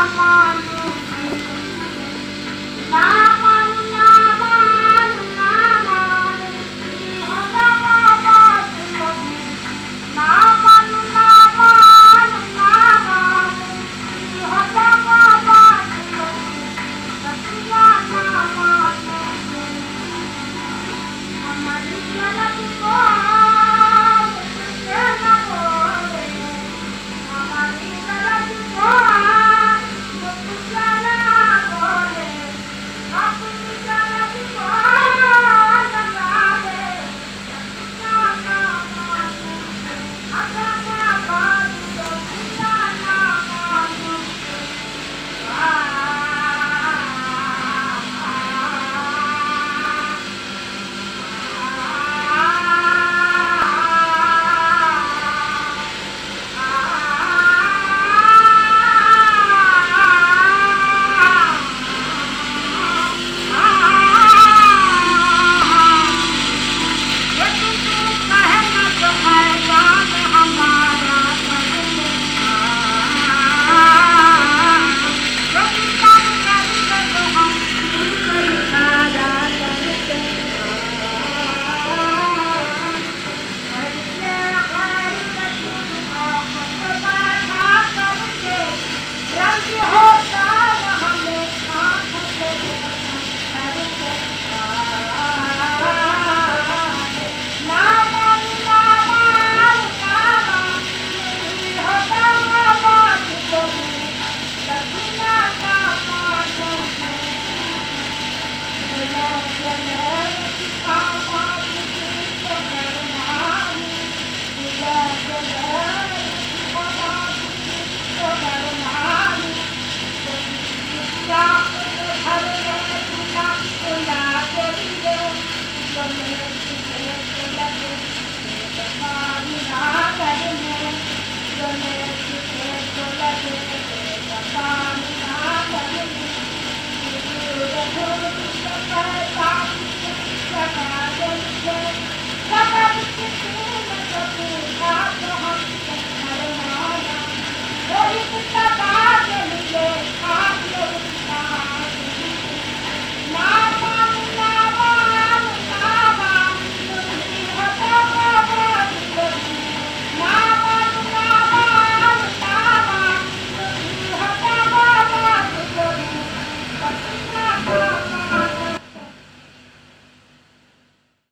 come on.